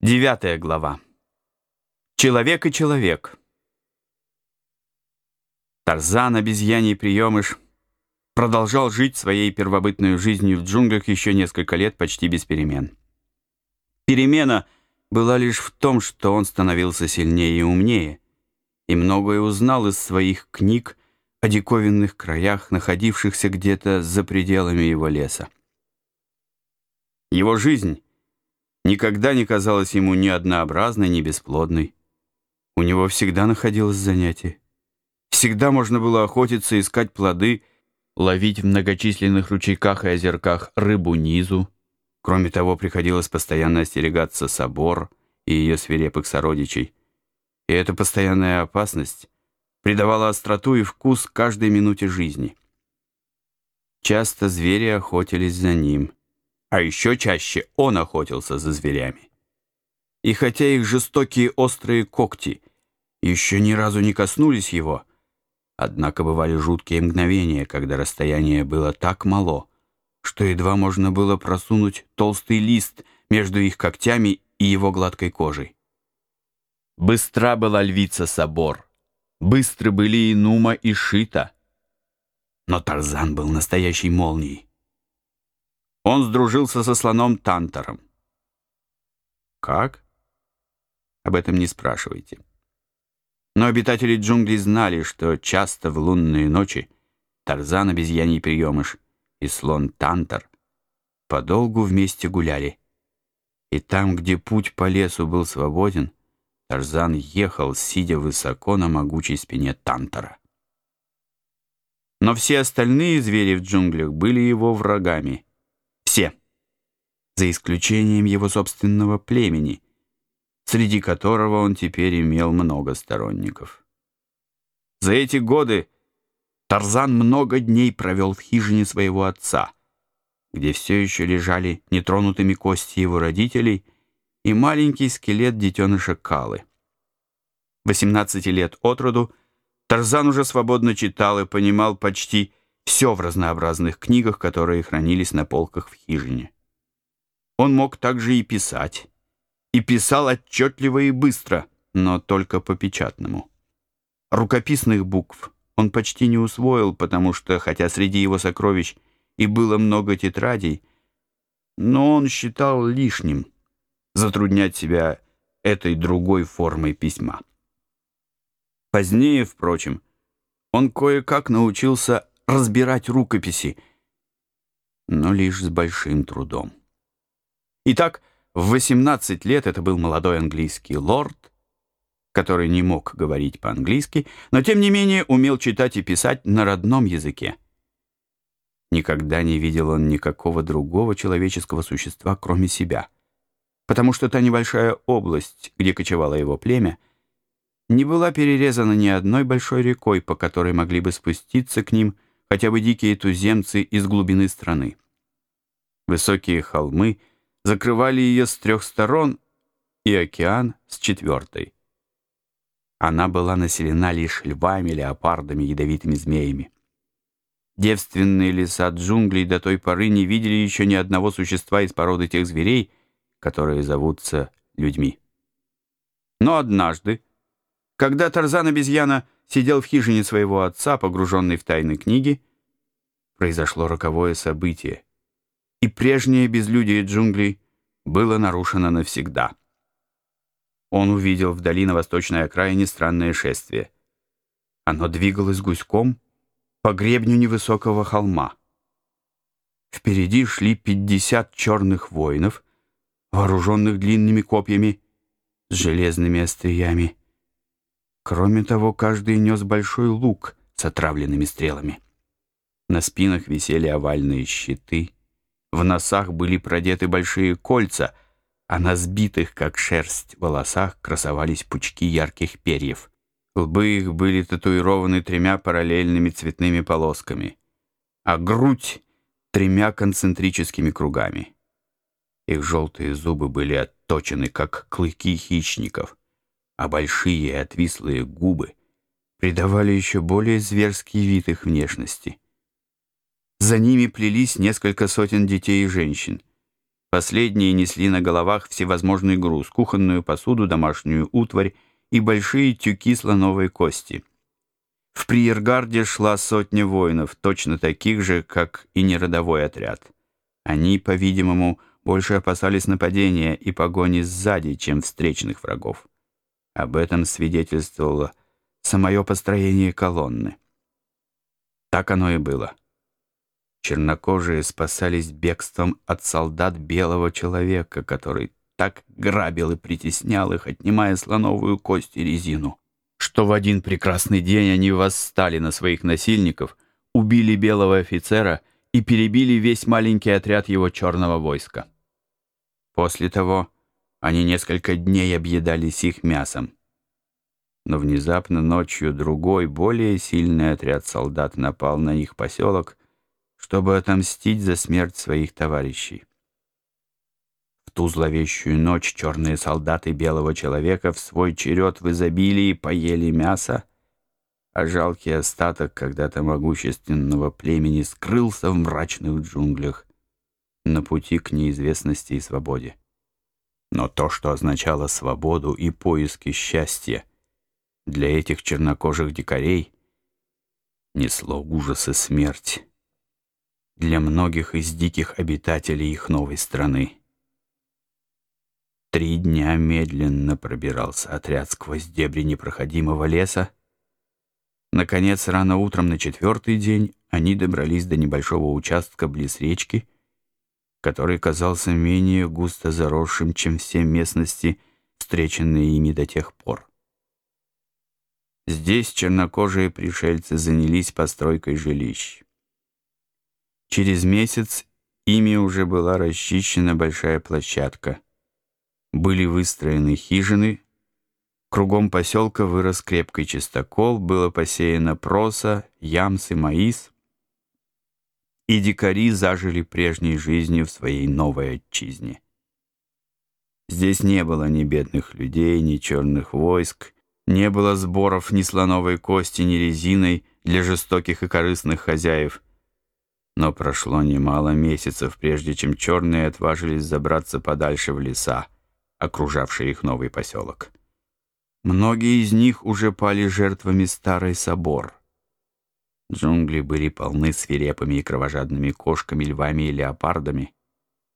Девятая глава. Человек и человек. Тарзан, обезьяний приемыш, продолжал жить своей первобытной жизнью в джунглях еще несколько лет почти без перемен. Перемена была лишь в том, что он становился сильнее и умнее, и многое узнал из своих книг о диковинных краях, находившихся где-то за пределами его леса. Его жизнь никогда не казалась ему ни однообразной, ни бесплодной. У него всегда находилось занятие. Всегда можно было охотиться, искать плоды, ловить в многочисленных ручейках и озерках рыбу низу. Кроме того, приходилось постоянно остерегаться собор и ее свирепых сородичей. И эта постоянная опасность придавала остроту и вкус каждой минуте жизни. Часто звери охотились за ним — а еще чаще он охотился за зверями. И хотя их жестокие острые когти еще ни разу не коснулись его, однако бывали жуткие мгновения, когда расстояние было так мало, что едва можно было просунуть толстый лист между их когтями и его гладкой кожей. Быстра была львица Собор, быстры были и Нума, и Шита, но Тарзан был настоящей молнией. Он сдружился со слоном Тантором. Как? Об этом не спрашивайте. Но обитатели джунглей знали, что часто в лунные ночи Тарзан, обезьяний приемыш, и слон Тантор подолгу вместе гуляли. И там, где путь по лесу был свободен, Тарзан ехал, сидя высоко на могучей спине Тантора. Но все остальные звери в джунглях были его врагами — за исключением его собственного племени, среди которого он теперь имел много сторонников. За эти годы Тарзан много дней провел в хижине своего отца, где все еще лежали нетронутыми кости его родителей и маленький скелет детеныша Калы. 18 лет от роду Тарзан уже свободно читал и понимал почти все в разнообразных книгах, которые хранились на полках в хижине. Он мог также и писать. И писал отчетливо и быстро, но только по печатному. Рукописных букв он почти не усвоил, потому что, хотя среди его сокровищ и было много тетрадей, но он считал лишним затруднять себя этой другой формой письма. Позднее, впрочем, он кое-как научился разбирать рукописи, но лишь с большим трудом. Итак, в 18 лет это был молодой английский лорд, который не мог говорить по-английски, но тем не менее умел читать и писать на родном языке. Никогда не видел он никакого другого человеческого существа, кроме себя, потому что та небольшая область, где кочевало его племя, не была перерезана ни одной большой рекой, по которой могли бы спуститься к ним хотя бы дикие туземцы из глубины страны. Высокие холмы закрывали ее с трех сторон и океан с четвертой. Она была населена лишь львами, леопардами, ядовитыми змеями. Девственные леса джунглей до той поры не видели еще ни одного существа из породы тех зверей, которые зовутся людьми. Но однажды, когда Тарзан-обезьяна сидел в хижине своего отца, погруженный в тайны книги, произошло роковое событие, и прежнее безлюдие джунглей было нарушено навсегда. Он увидел вдали на восточной окраине странное шествие. Оно двигалось гуськом по гребню невысокого холма. Впереди шли пятьдесят черных воинов, вооруженных длинными копьями с железными остриями. Кроме того, каждый нес большой лук с отравленными стрелами. На спинах висели овальные щиты, в носах были продеты большие кольца, а на сбитых, как шерсть, волосах красовались пучки ярких перьев. Лбы их были татуированы тремя параллельными цветными полосками, а грудь — тремя концентрическими кругами. Их желтые зубы были отточены, как клыки хищников, а большие отвислые губы придавали еще более зверский вид их внешности. За ними плелись несколько сотен детей и женщин. Последние несли на головах всевозможный груз, кухонную посуду, домашнюю утварь и большие тюки слоновой кости. В приергарде шла сотня воинов, точно таких же, как и неродовой отряд. Они, по-видимому, больше опасались нападения и погони сзади, чем встречных врагов. Об этом свидетельствовало самое построение колонны. Так оно и было. Чернокожие спасались бегством от солдат белого человека, который так грабил и притеснял их, отнимая слоновую кость и резину, что в один прекрасный день они восстали на своих насильников, убили белого офицера и перебили весь маленький отряд его черного войска. После того они несколько дней объедались их мясом. Но внезапно ночью другой, более сильный отряд солдат напал на их поселок, чтобы отомстить за смерть своих товарищей. В ту зловещую ночь черные солдаты белого человека в свой черед в изобилии поели мясо, а жалкий остаток когда-то могущественного племени скрылся в мрачных джунглях на пути к неизвестности и свободе. Но то, что означало свободу и поиски счастья для этих чернокожих дикарей, несло ужас и смерть для многих из диких обитателей их новой страны. Три дня медленно пробирался отряд сквозь дебри непроходимого леса. Наконец, рано утром на четвертый день они добрались до небольшого участка близ речки, который казался менее густо заросшим, чем все местности, встреченные ими до тех пор. Здесь чернокожие пришельцы занялись постройкой жилищ. Через месяц ими уже была расчищена большая площадка. Были выстроены хижины, кругом поселка вырос крепкий чистокол, было посеяно проса, ямс и маис, и дикари зажили прежней жизнью в своей новой отчизне. Здесь не было ни бедных людей, ни черных войск, не было сборов ни слоновой кости, ни резиной для жестоких и корыстных хозяев — но прошло немало месяцев, прежде чем черные отважились забраться подальше в леса, окружавшие их новый поселок. Многие из них уже пали жертвами старый собор. Джунгли были полны свирепыми и кровожадными кошками, львами и леопардами,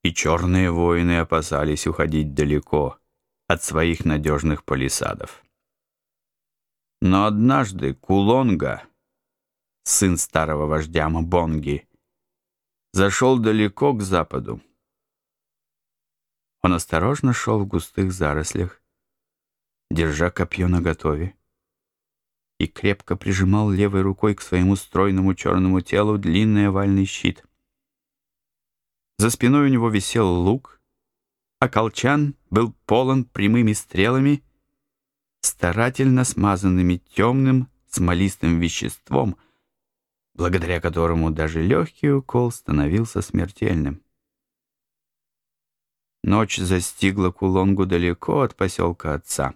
и черные воины опасались уходить далеко от своих надежных палисадов. Но однажды Кулонга, сын старого вождя Мбонги, зашел далеко к западу. Он осторожно шел в густых зарослях, держа копье наготове, и крепко прижимал левой рукой к своему стройному черному телу длинный овальный щит. За спиной у него висел лук, а колчан был полон прямыми стрелами, старательно смазанными темным смолистым веществом — благодаря которому даже легкий укол становился смертельным. Ночь застигла Кулонгу далеко от поселка отца.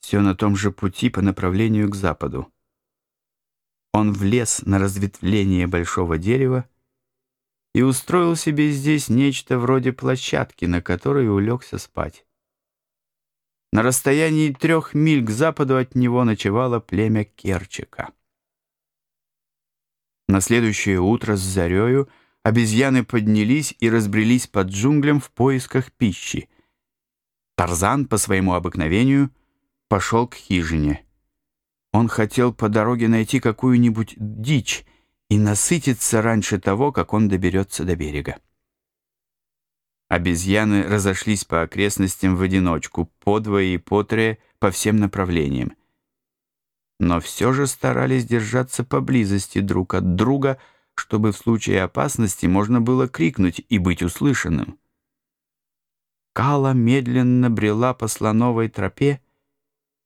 Все на том же пути по направлению к западу. Он влез на разветвление большого дерева и устроил себе здесь нечто вроде площадки, на которой улегся спать. На расстоянии трех миль к западу от него ночевало племя Керчика. На следующее утро с зарею обезьяны поднялись и разбрелись под джунглям в поисках пищи. Тарзан по своему обыкновению пошел к хижине. Он хотел по дороге найти какую-нибудь дичь и насытиться раньше того, как он доберется до берега. Обезьяны разошлись по окрестностям в одиночку, по двое и по трое, по всем направлениям но все же старались держаться поблизости друг от друга, чтобы в случае опасности можно было крикнуть и быть услышанным. Кала медленно брела по слоновой тропе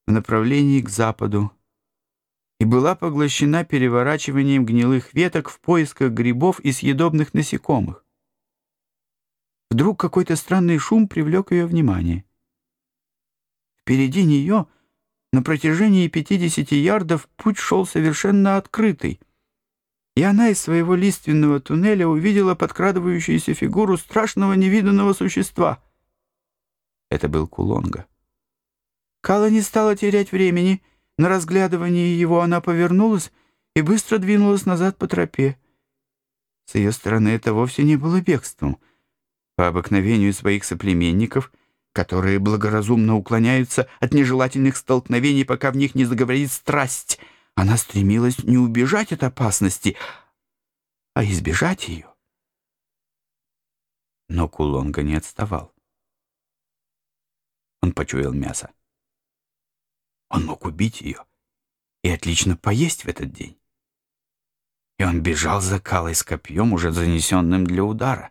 в направлении к западу и была поглощена переворачиванием гнилых веток в поисках грибов и съедобных насекомых. Вдруг какой-то странный шум привлек ее внимание. Впереди нее — на протяжении 50 ярдов путь шел совершенно открытый. и она из своего лиственного туннеля увидела подкрадывающуюся фигуру страшного невиданного существа. Это был Кулонга. Кала не стала терять времени. На разглядывание его она повернулась и быстро двинулась назад по тропе. С ее стороны это вовсе не было бегством. По обыкновению своих соплеменников, которые благоразумно уклоняются от нежелательных столкновений, пока в них не заговорит страсть, она стремилась не убежать от опасности, а избежать ее. Но Кулонга не отставал. Он почуял мясо. Он мог убить ее и отлично поесть в этот день. И он бежал за Калой с копьем, уже занесенным для удара.